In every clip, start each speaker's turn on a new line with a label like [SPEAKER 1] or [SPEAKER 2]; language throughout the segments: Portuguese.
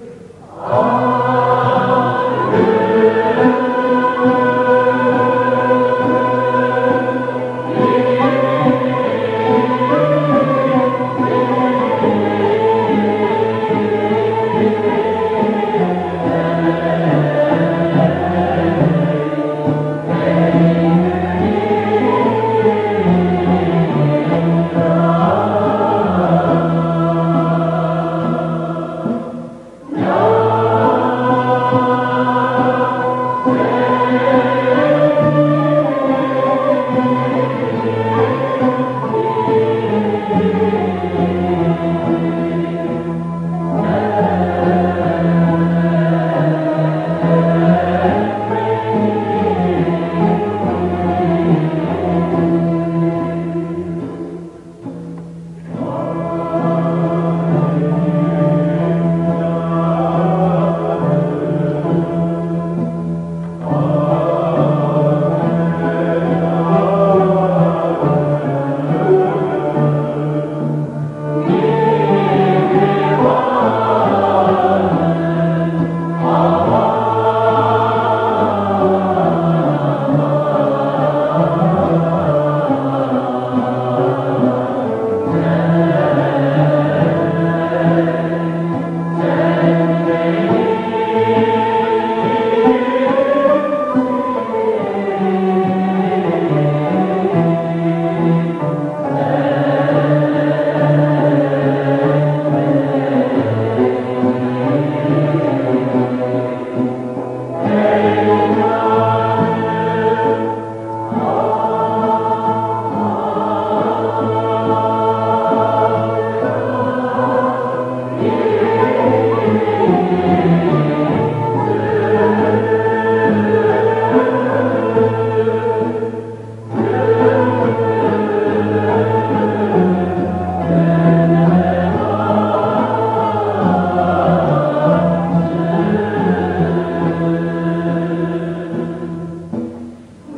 [SPEAKER 1] Amém.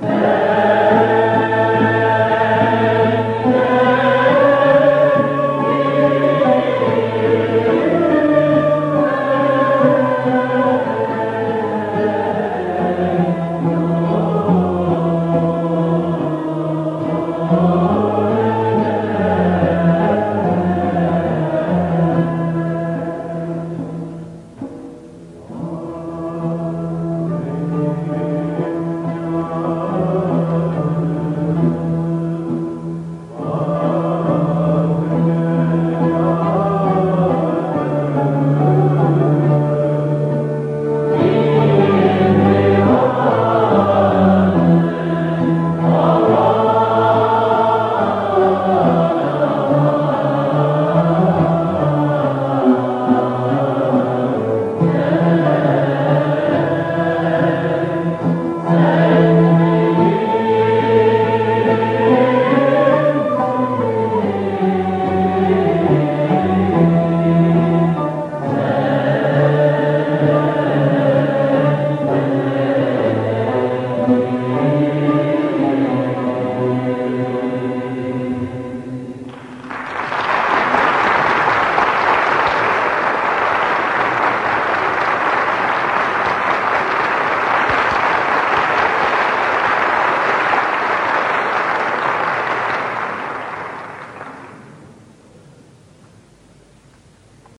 [SPEAKER 1] Yeah.